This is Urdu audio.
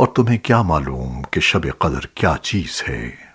اور تمہیں کیا معلوم کہ شب قدر کیا چیز ہے؟